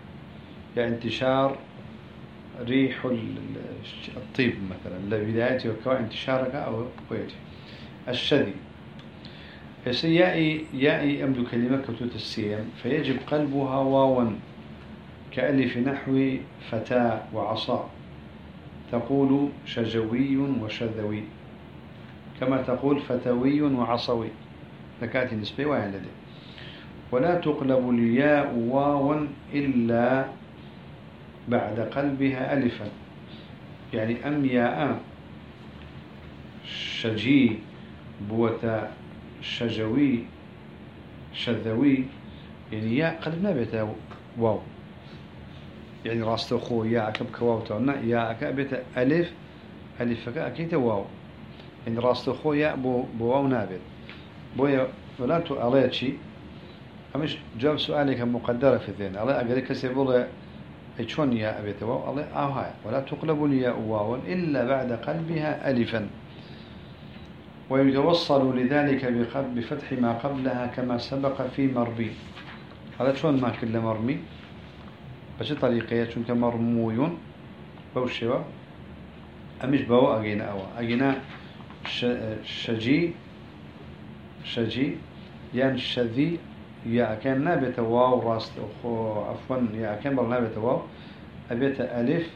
يعني انتشار ريح الطيب مثلا لبدايته انتشارك أو قوته. الشذي يائي يائي أمد كلمة كتوت السيم فيجب قلبها واوا كألف نحو فتاة وعصا. تقول شجوي وشذوي. كما تقول فتوي وعصوي. لكات نسبة لدي. ولا تقلب الياء واوا إلا بعد قلبها ألفا. يعني أم ياء شجي بوتا شجوي شذوي. يعني يا قلب نبت واو. يعني راستو خو يا أكب كواو تونا يا أكبت ألف ألف أكيد واو. يعني راستو خو يا بو بواو نابت بويا ولا تو عليه شيء همش جواب سؤالك مقدرة في الذهن. الله أقول لك سيقول شون يا أبي تواو الله ولا تقلب الياء واو إلا بعد قلبها ألفا. ويتوصل لذلك بفتح ما قبلها كما سبق في مربي هذا شون ما كل مرمي؟ بس طريقة شون كمرموي بوشوا أمش بو أجينا أو أجينا شجي شجي يعني شذي يا كان نابت واو راست أخو عفوا يا كان بر نابت واو أبيت ألف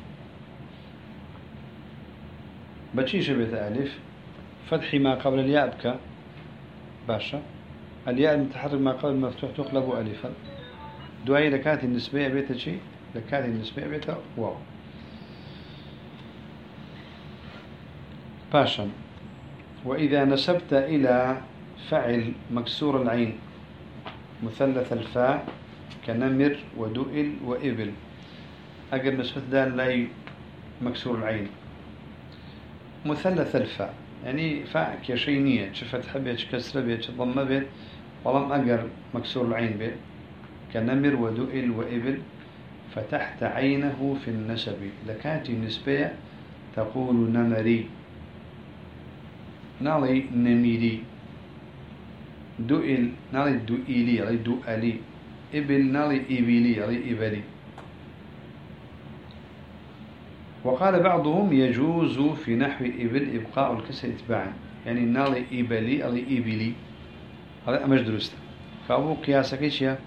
بتشيش أبيت ألف فتح ما قبل الياء بك باشا الياء المتحرك ما قبل المفتوح تقلب ألفا. دعاء لكات النسبية بيت شيء لكات النسبية بيت واو. باشا وإذا نسبت إلى فعل مكسور العين مثلث الفاء كنمر ودؤل وإبل. أقل نسبة دال لا مكسور العين. مثلث الفاء يعني فاء كشينية شفت حبيت كسر بيت ضم بيت ولم أقر مكسور العين بيت. كنمر ودؤل وإبل فتحت عينه في النسب. لكانت نسبية تقول نمري. نالي نميري. دؤل نالي دؤيلي علي دؤلي إبل نالي إبلي علي إبلي وقال بعضهم يجوز في نحو إبل إبقاء الكسر إتباعا. يعني نالي إبلي علي إبلي هذا أمش درست فأبو قياسك إيش يا؟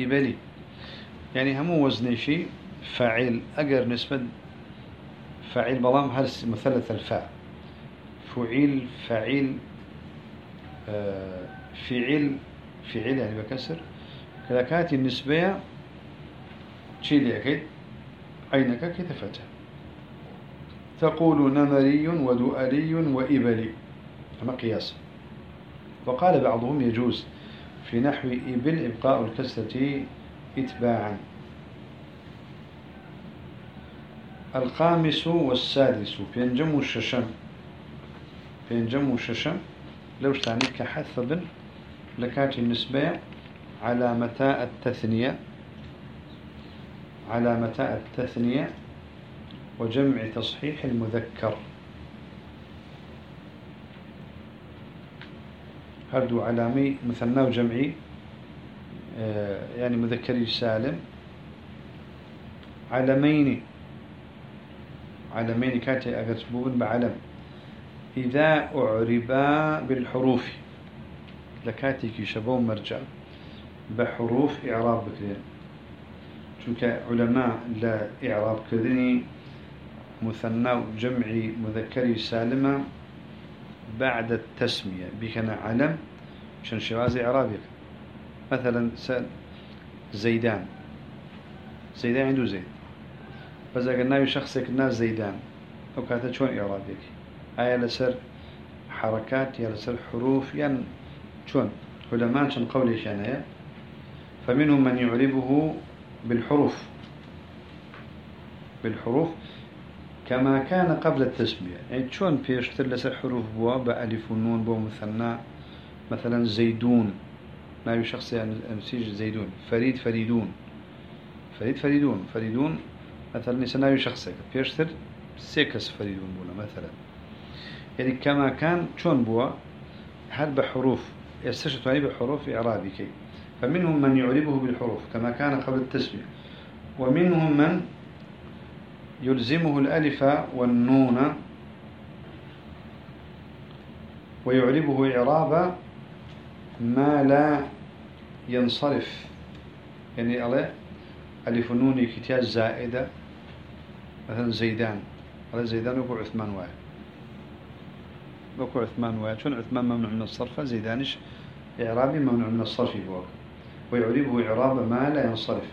إبلي يعني همو وزن شيء فاعل. أجر نسبة فاعل بلام هل مثلث الفاء. فعيل فعيل آه، فعل فعل يعني بكسر. كلاكات النسبية تشيلي أكيد عينك كتفتها. تقول نمري ودؤلي وإبلي. أما قياس. وقال بعضهم يجوز في نحو إبل إبقاء الكسرة إتباعا. الخامس والسادس. بينجم الششم. بينجم الششم لو اشتعنيك كحثب لكات النسبة على متاء التثنية على متاء التثنية وجمع تصحيح المذكر. هردو علامي مثنى وجمعي آه، يعني مذكري سالم. علمين علمين كاتي أغتبون بعلم. إذا أعربا بالحروف. لكاتي كي شبو مرجع. بحروف إعراب بكرين چونك علماء لا إعراب كذني مثنى جمعي مذكري سالمة بعد التسمية بكنا علم شن شوازي إعرابي مثلا زيدان زيدان عنده زيد بس أقول ناوي شخصك الناس زيدان أو كانت شون إعرابيك آية لسر حركات يا لسر حروف يعني شون علماء شن قولي شان فمنهم من يعربه بالحروف. بالحروف كما كان قبل التسمية. يعني شون بيشتر لسر حروف بوا؟ بألف ونون بوا مثنى مثلا زيدون. ناوي شخص يعني نسيج زيدون. فريد فريدون. فريد فريدون. فريدون مثلا نسناوي شخصك بيشتر سيكس فريدون بولا مثلا. يعني كما كان شون بوا هل بحروف يستشهد عليه بحروف إعرابي كي. فمنهم من يعربه بالحروف كما كان قبل التسمية. ومنهم من يلزمه الألف والنون ويعربه إعرابا ما لا ينصرف. يعني على ألف النون كتاز زائدة مثلا زيدان. على زيدان وكو عثمان واحد. وكو عثمان شون عثمان ممنوع من الصرف زيدانش إعرابي ممنوع من الصرف بوك ويعربه إعراب ما لا ينصرف.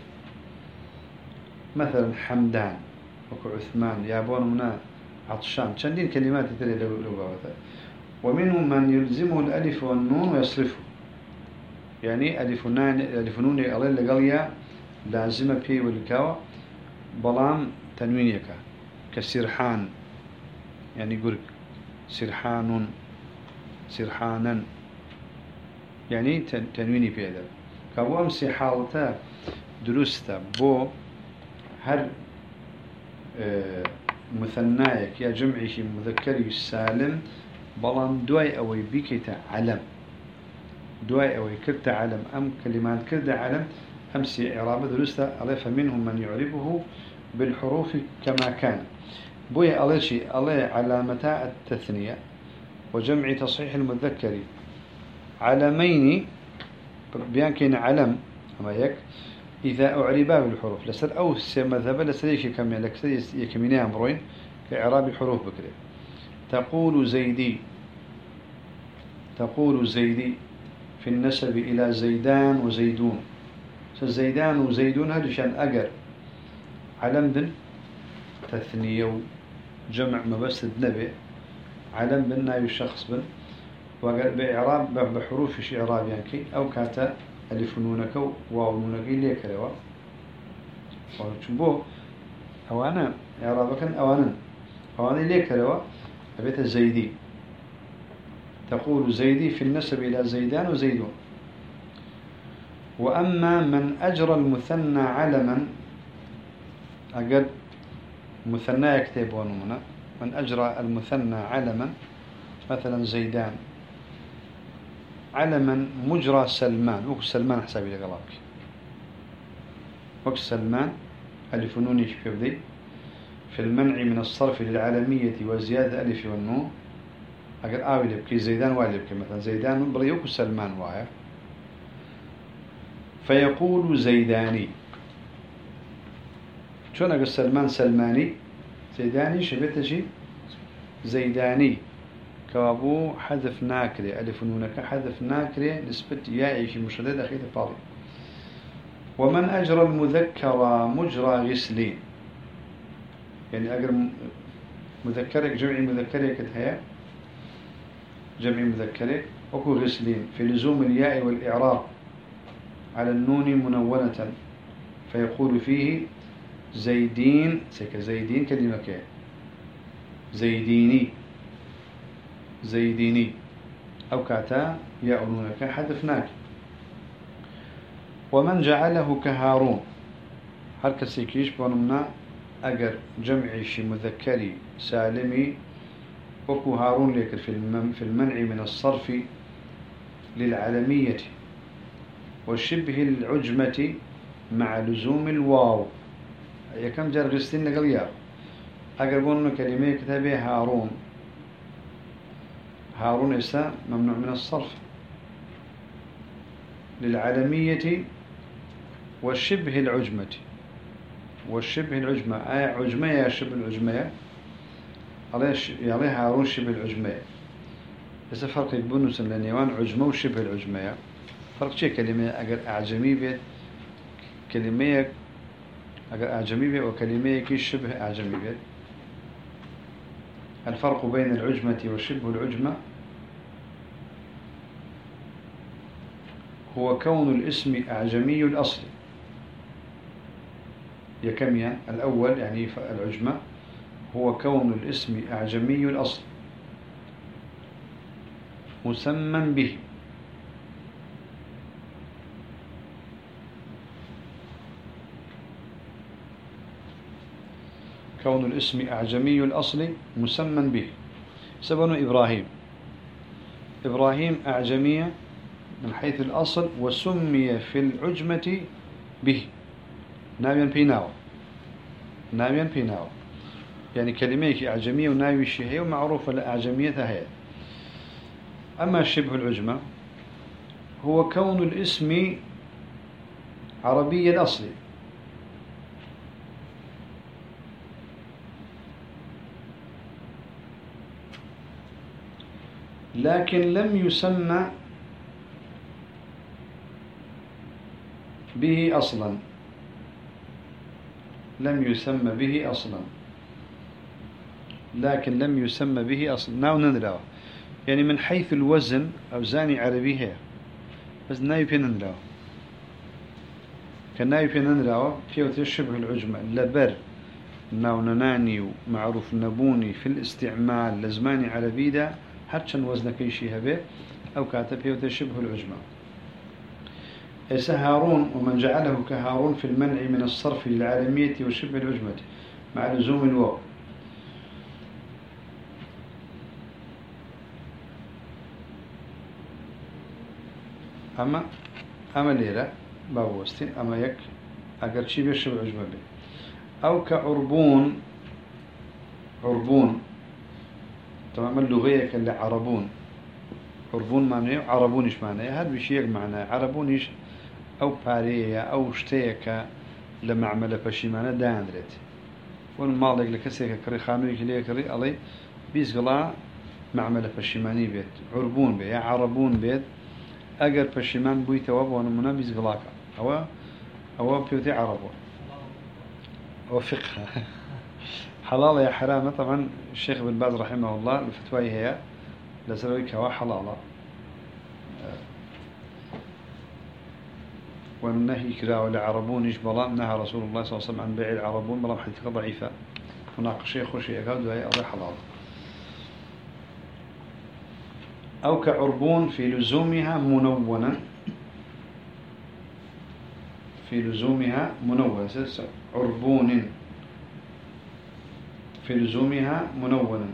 مثلا حمدان وكو عثمان يابون منا عطشان. شندين كلمات تري لو ومنهم من يلزمه الألف والنون ويصرفه. يعني ألف نون ألف نون الله لقاليا لازمة في والكاوة بلام تنوينك كسرحان يعني يقول سرحان سرحانا. يعني تنويني في هذا. كوام سي حالته درسته بو هر آه مثنايك يا جمعي مذكري سالم بلان دواي أوي بيكيتا علم. دواي أوي كرت علم. أم كلمات كرت علم امسي اعراب درسته عليه فمنهم من يعربه بالحروف كما كان. بوي الله شيء الله التثنية وجمع تصحيح المذكر علمين بيان كين علم أما يك إذا أعربا بالحروف لسر أو مذهب لسر يكمل؟ يعني لك يكمنها أمرين؟ كإعراب الحروف بكرة. تقول زيدي تقول زيدي في النسب إلى زيدان وزيدون. زيدان وزيدون هذا شأن أجر. علم بن تثنية وجمع مبسد نبي علم بن نايو شخص بن وقال بإعراب بحروف شي إعراب يعني أو كاتا ألف نونك واو نونك ليك لوا وشبو أوانا إعرابك أوانا. أوانا ليك لوا أبيت الزيدي تقول زيدي في النسب إلى زيدان وزيدون وأما من أجرى المثنى علما أقل مثنى يكتب ونمنا من أجرى المثنى علما مثلا زيدان. علما مجرى سلمان وك سلمان حسابي لقلابك وك سلمان ألف نون في المنع من الصرف للعالمية وزيادة ألف والنون أقل آوي لبكي زيدان واي لبكي مثلا زيدان بريوك سلمان واي. فيقول زيداني شون أقول سلمان سلماني زيداني شبيته شي زيداني كوابو حذف ناكري ألف نونك حذف ناكري نسبة يائش مشدد أخيط فاضي ومن أجرى المذكر مجرى غسلين يعني أجر مذكرك جمع مذكرك هي جمع مذكرك وكو غسلين في لزوم الياء والإعراب. على النون منونة. فيقول فيه زيدين سك زيدين كلمة كي زيديني. زيديني. أو كاتا يأونونك حذفناك. ومن جعله كهارون. هل كسيكيش بونمنا أجر شي مذكري سالمي. وكو هارون ليك في المنع من الصرف للعلمية. وشبه العجمة مع لزوم الواو. كم جار غستين نقل يا؟ أقربون كلمة كتابة هارون. هارون إسا ممنوع من الصرف للعلمية وشبه العجمة. والشبه العجمة. آية عجمة يا شبه العجمة عليه هارون شبه العجمة بس فرق بونس لنيوان عجمة وشبه العجمة فرق شيء كلمة أجر أعجمي بيت. كلمة أجر أعجمي بيت وكلمة كي شبه أعجمي بيت الفرق بين العجمة وشبه العجمة هو كون الاسم أعجمي الأصل. يكميا الأول يعني العجمة هو كون الاسم أعجمي الأصل. مسمى به. كون الاسم أعجمي الأصل مسمى به. سبن إبراهيم. إبراهيم أعجمية من حيث الأصل وسمي في العجمة به. ناويا بيناو ناويا بيناو يعني كلمة أعجمية وناوي الشيء ومعروفة الأعجمية هي أما شبه العجمة هو كون الاسم عربي الأصلي لكن لم يسمى به أصلا. لم يسمى به أصلا. لكن لم يسمى به أصلا. ناو نندراو يعني من حيث الوزن أوزاني عربي هي. بس نايو في كان نايو في نندراو فيه شبه العجمة؟ لبر. ناو نناني ومعروف نبوني في الاستعمال لزماني عربي ده هرچن وزنك شي هبه أو كاتب فيه شبه العجمة. إيسا هارون ومن جعله كهارون في المنع من الصرف للعالمية وشبه العجمة مع لزوم الواو أما أما ليلة باوستين أما يك أقل شي بيشبه العجمة به أو كعربون عربون تمام؟ اللغية كاللي عربون عربون معناه عربون إيش معناه هذا بشيء معناه؟ إيش أو بارية أو شتيك لما عمل فشيمانة داندرت وان مالك لكسيك كري خامري كليه كري علي بيزغلا معمل فشيماني بيت عربون بيت عربون بيت أجر بوي تواب وانا منا بيزغلاك أو أو بيوتي عربون أو فقه. حلال يا حرام. طبعا الشيخ بن باز رحمه الله الفتوى هي لسروي كوا حلاله والنهي كلا ولا عربون إيش بلا نهى رسول الله صلى الله عليه وسلم عن بيع العربون بلا حديث ضعيفة شيء خشي أكاد وهي أضي حلال. أو كعربون في لزومها منونة. في لزومها منونة. عربون. في لزومها منونة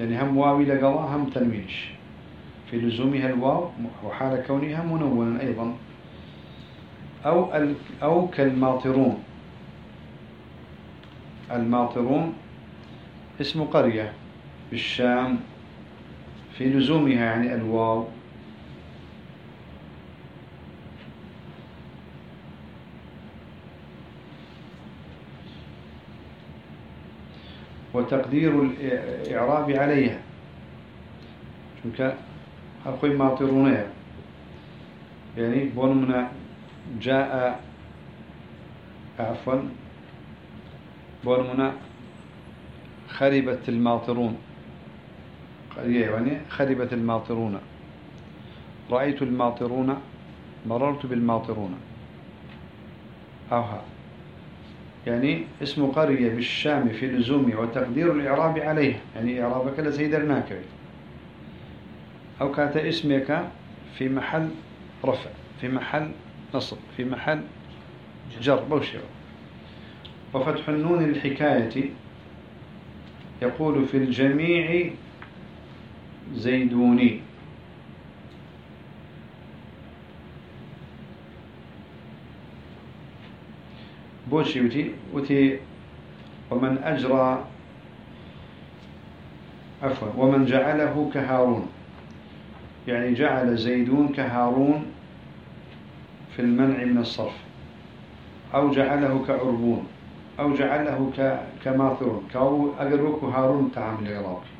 يعني هم واوي لقوا هم تنويش. في لزومها الواو وحال كونها منونا أيضا. أو, أو كالماطرون. الماطرون اسم قرية بالشام. في لزومها يعني الواو. وتقدير الإعراب عليها. چونك هالخوي ماطرونية يعني بون جاء عفوا بون خربت الماطرون. يعني خربت الماطرون. رأيت الماطرون مررت بالماطرون. أوها. يعني اسم قرية بالشام في لزوم وتقدير الإعراب عليه يعني إعرابك لزيدرناك. أو كانت اسمك في محل رفع في محل نصب في محل جر بوشر. وفتح النون الحكاية يقول في الجميع زيدوني. بوشي وتي وتي ومن أجرى عفوا ومن جعله كهارون. يعني جعل زيدون كهارون في المنع من الصرف. أو جعله كعربون أو جعله كماثرون. كأو أقربك هارون تعامل إغراقي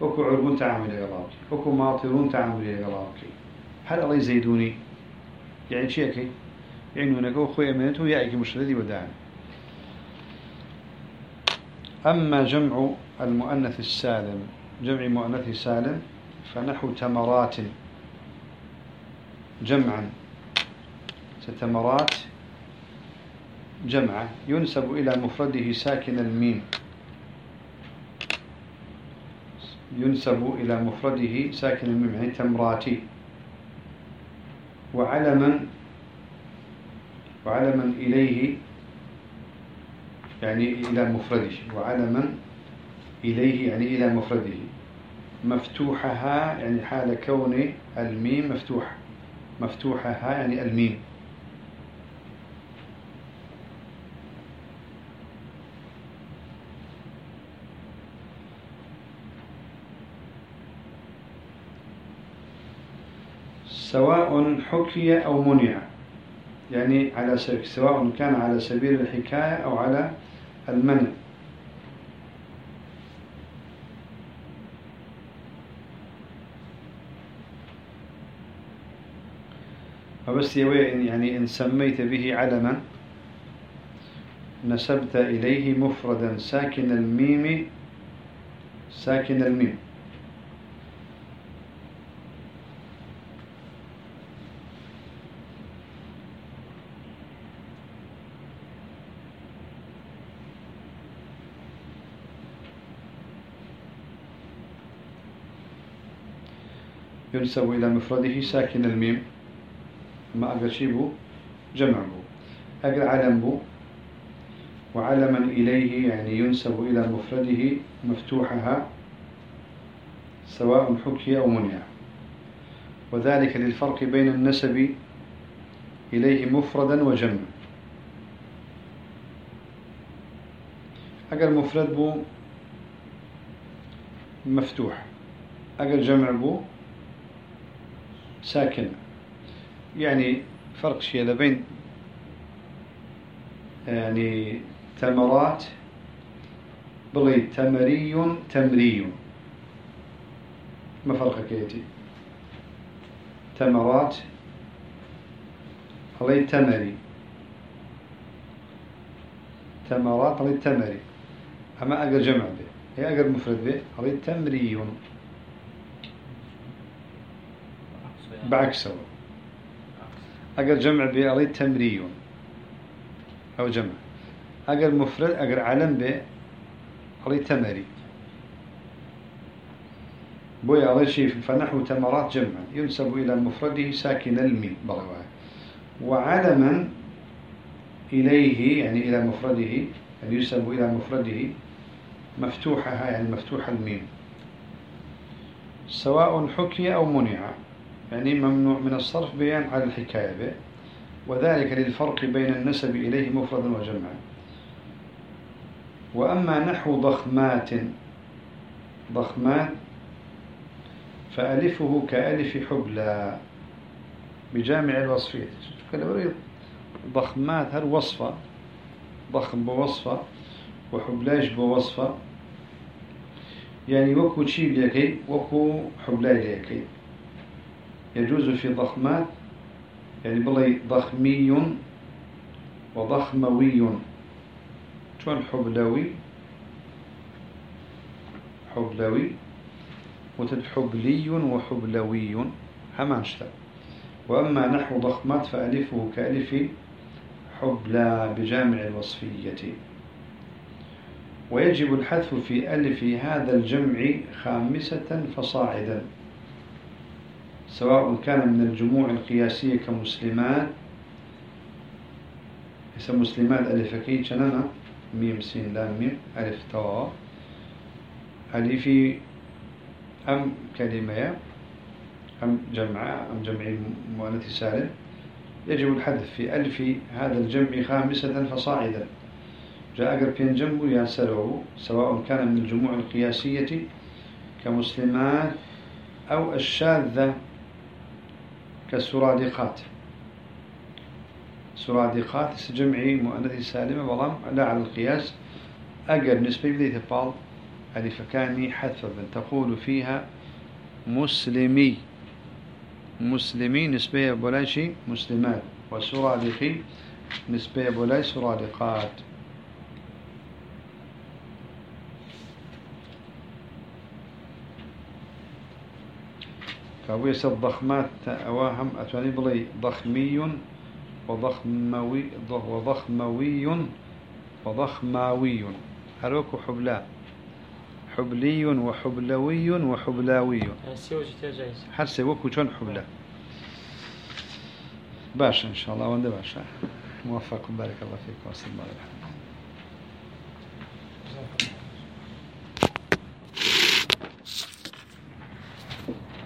وكو عربون تعامل إغراقي وكو ماثرون تعامل إغراقي هل الله زيدوني؟ يعني شيء كي؟ يعني هناك أخوي أمنته يأيك مشردي وداعي أما جمع المؤنث السالم جمع مؤنث سالم فنحو تمرات جمعا. تمرات جمعة ينسب إلى مفرده ساكن الميم. ينسب إلى مفرده ساكن الميم يعني تمراتي. وعلما وعلما إليه يعني إلى مفرده. وعلما إليه يعني إلى مفرده. مفتوحها يعني حال كون الميم مفتوحة. مفتوحها يعني الميم. سواء حكي أو منع. يعني على سبيل سواء كان على سبيل الحكاية أو على المنع. فبس يعني إن سميت به علما نسبت إليه مفردا ساكن الميم ساكن الميم. ينسب إلى مفرده ساكن الميم. ما أقل شيء بو جمع بو أقل علم بو وعلما إليه يعني ينسب إلى مفرده مفتوحها سواء حكي أو منع. وذلك للفرق بين النسب إليه مفردا وجمع. أقل مفرد بو مفتوح. أقل جمع بو ساكن. يعني فرق شيء بين يعني تمرات بلي تمري تمري. ما فرق كيتي تمرات بلي تمري. تمرات بلي تمري. أما أقل جمع به. هي أقل مفرد به بلي تمري. بعكسه أقل جمع بألي تمري أو جمع. أقل مفرد أقل علم بألي تمري. بوي على شيء فنحو تمرات جمع. ينسب إلى مفرده ساكن الميم. بغواه وعلما إليه يعني إلى مفرده يعني ينسب إلى مفرده مفتوحها يعني مفتوح الميم. سواء حكي أو منع. يعني ممنوع من الصرف بيان على الحكاية به. وذلك للفرق بين النسب إليه مفردا وجمعا. وأما نحو ضخمات ضخمات فألفه كألف حبلى بجامع الوصفية. ضخمات هل وصفة؟ ضخم بوصفة وحبلاج بوصفة. يعني وكو شي ليكي وكو حبلاي ليكي يجوز في ضخمات يعني بلي ضخمي وضخموي. شون حبلوي؟ حبلوي وتد حبلي وحبلوي. همان شتا وأما نحو ضخمات فألفه كألف حبلى بجامع الوصفية. ويجب الحذف في ألف هذا الجمع خامسة فصاعدا. سواء كان من الجموع القياسية كمسلمات اسم مسلمات ألف كي شننا ميم سين لام ميم ألف توا ألف أم كلمة أم جمع أم جمع مؤنث سالم. يجب الحذف في ألف هذا الجمع خامسة فصاعدا. جاء أقرب جنبه ياسره سواء كان من الجموع القياسية كمسلمات أو الشاذة. كالسرادقات سرادقات جمعي مؤنث سالمة بلام لا على القياس. أقل نسبة بدي تبال ألف كاني حذف تقول فيها مسلمي. مسلمي نسبة بولاي مسلمات وسرادقي نسبة بولاي سرادقات. فويس الضخمات أواهم أتواني بلي ضخمي وضخموي وضخموي وضخماوي هروك حبلا. حبلي وحبلوي وحبلاوي هرسي وكو جون حبلا؟ باشا إن شاء الله وانده باشا موفق بارك الله فيك واصل الله عليه وسلم